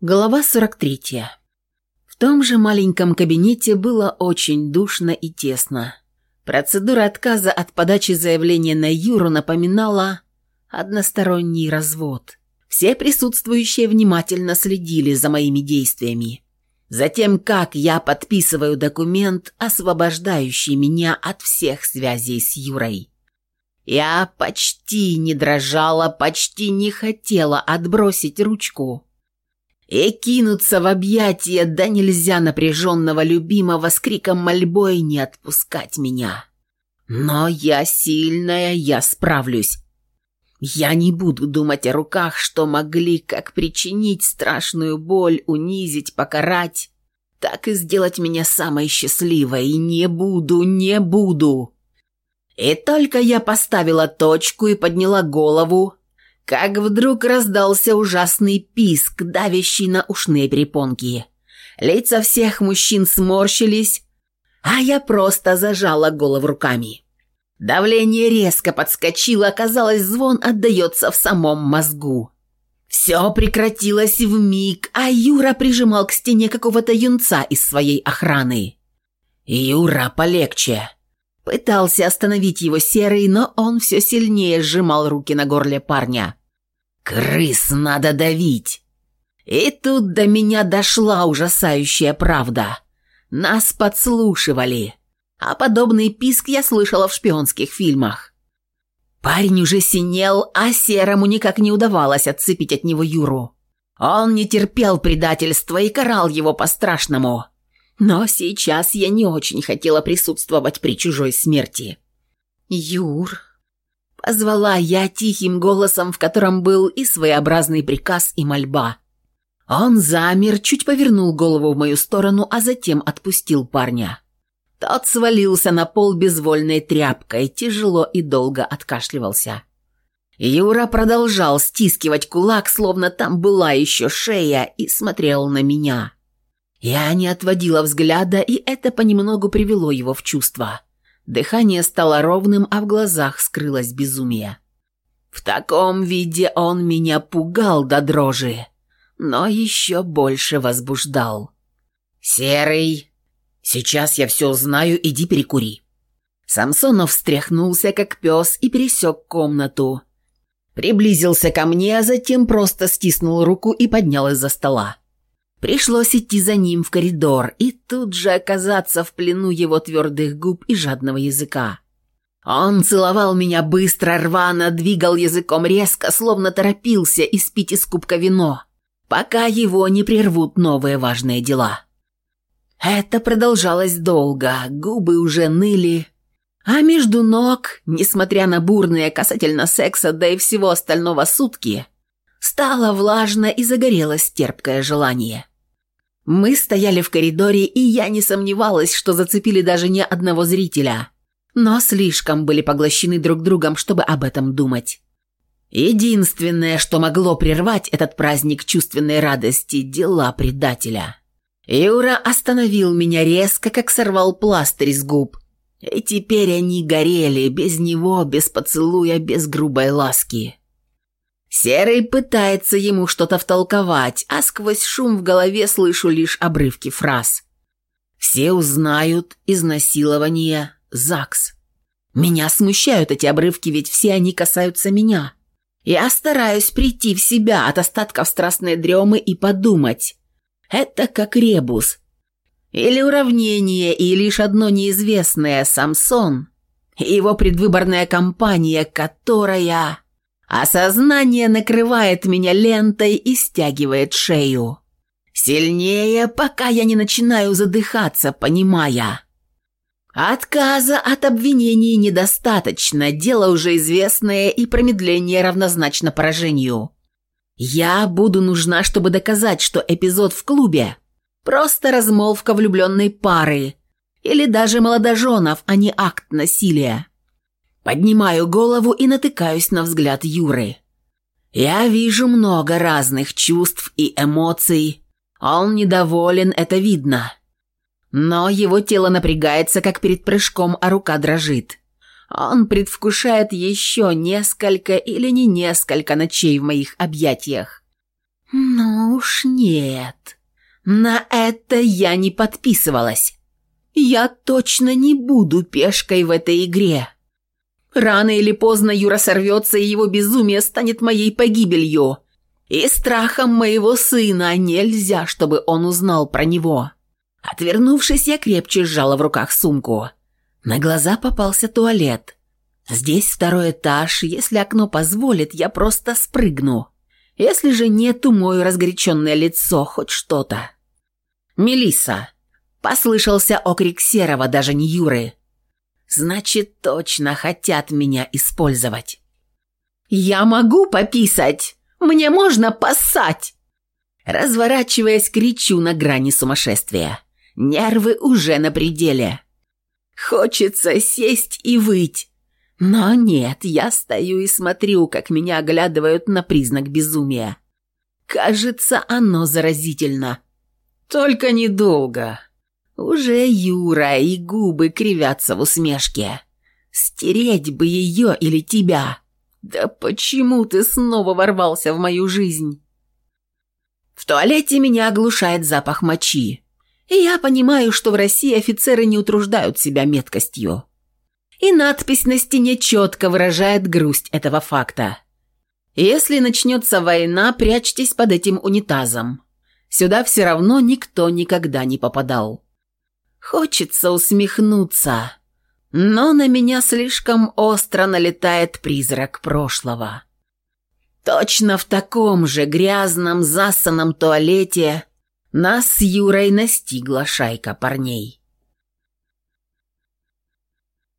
Глава 43. В том же маленьком кабинете было очень душно и тесно. Процедура отказа от подачи заявления на Юру напоминала односторонний развод. Все присутствующие внимательно следили за моими действиями. Затем, как я подписываю документ, освобождающий меня от всех связей с Юрой. Я почти не дрожала, почти не хотела отбросить ручку и кинуться в объятия да нельзя напряженного любимого с криком мольбой не отпускать меня. Но я сильная, я справлюсь. Я не буду думать о руках, что могли как причинить страшную боль, унизить, покарать, так и сделать меня самой счастливой. Не буду, не буду. И только я поставила точку и подняла голову, как вдруг раздался ужасный писк, давящий на ушные перепонки. Лица всех мужчин сморщились, а я просто зажала голову руками. Давление резко подскочило, казалось, звон отдаётся в самом мозгу. Всё прекратилось в миг, а Юра прижимал к стене какого-то юнца из своей охраны. «Юра, полегче!» Пытался остановить его Серый, но он всё сильнее сжимал руки на горле парня. Крыс надо давить. И тут до меня дошла ужасающая правда. Нас подслушивали. А подобный писк я слышала в шпионских фильмах. Парень уже синел, а Серому никак не удавалось отцепить от него Юру. Он не терпел предательства и карал его по-страшному. Но сейчас я не очень хотела присутствовать при чужой смерти. «Юр, Позвала я тихим голосом, в котором был и своеобразный приказ, и мольба. Он замер, чуть повернул голову в мою сторону, а затем отпустил парня. Тот свалился на пол безвольной тряпкой, тяжело и долго откашливался. Юра продолжал стискивать кулак, словно там была еще шея, и смотрел на меня. Я не отводила взгляда, и это понемногу привело его в чувство. Дыхание стало ровным, а в глазах скрылось безумие. В таком виде он меня пугал до дрожи, но еще больше возбуждал. «Серый, сейчас я все узнаю, иди перекури». Самсонов встряхнулся, как пес, и пересек комнату. Приблизился ко мне, а затем просто стиснул руку и поднял из-за стола. Пришлось идти за ним в коридор и тут же оказаться в плену его твердых губ и жадного языка. Он целовал меня быстро, рвано, двигал языком резко, словно торопился испить из кубка вино, пока его не прервут новые важные дела. Это продолжалось долго, губы уже ныли, а между ног, несмотря на бурные касательно секса, да и всего остального сутки, стало влажно и загорелось терпкое желание. Мы стояли в коридоре, и я не сомневалась, что зацепили даже не одного зрителя. Но слишком были поглощены друг другом, чтобы об этом думать. Единственное, что могло прервать этот праздник чувственной радости – дела предателя. Юра остановил меня резко, как сорвал пластырь с губ. И теперь они горели, без него, без поцелуя, без грубой ласки. Серый пытается ему что-то втолковать, а сквозь шум в голове слышу лишь обрывки фраз. «Все узнают изнасилование ЗАГС». Меня смущают эти обрывки, ведь все они касаются меня. Я стараюсь прийти в себя от остатков страстной дремы и подумать. Это как ребус. Или уравнение, и лишь одно неизвестное – Самсон. Его предвыборная кампания, которая... Осознание накрывает меня лентой и стягивает шею. Сильнее, пока я не начинаю задыхаться, понимая. Отказа от обвинений недостаточно, дело уже известное и промедление равнозначно поражению. Я буду нужна, чтобы доказать, что эпизод в клубе – просто размолвка влюбленной пары или даже молодоженов, а не акт насилия. Поднимаю голову и натыкаюсь на взгляд Юры. Я вижу много разных чувств и эмоций. Он недоволен, это видно. Но его тело напрягается, как перед прыжком, а рука дрожит. Он предвкушает еще несколько или не несколько ночей в моих объятиях. «Ну уж нет. На это я не подписывалась. Я точно не буду пешкой в этой игре. Рано или поздно Юра сорвется, и его безумие станет моей погибелью. И страхом моего сына нельзя, чтобы он узнал про него. Отвернувшись, я крепче сжала в руках сумку. На глаза попался туалет. Здесь второй этаж, если окно позволит, я просто спрыгну. Если же нет, умою разгоряченное лицо, хоть что-то. Мелиса. Послышался окрик Серого, даже не Юры. Значит, точно хотят меня использовать. Я могу пописать. Мне можно поссать. Разворачиваясь, кричу на грани сумасшествия. Нервы уже на пределе. Хочется сесть и выть. Но нет, я стою и смотрю, как меня оглядывают на признак безумия. Кажется, оно заразительно. Только недолго. Уже Юра и губы кривятся в усмешке. Стереть бы ее или тебя. Да почему ты снова ворвался в мою жизнь? В туалете меня оглушает запах мочи. И я понимаю, что в России офицеры не утруждают себя меткостью. И надпись на стене четко выражает грусть этого факта. Если начнется война, прячьтесь под этим унитазом. Сюда все равно никто никогда не попадал. Хочется усмехнуться, но на меня слишком остро налетает призрак прошлого. Точно в таком же грязном, засанном туалете нас с Юрой настигла шайка парней.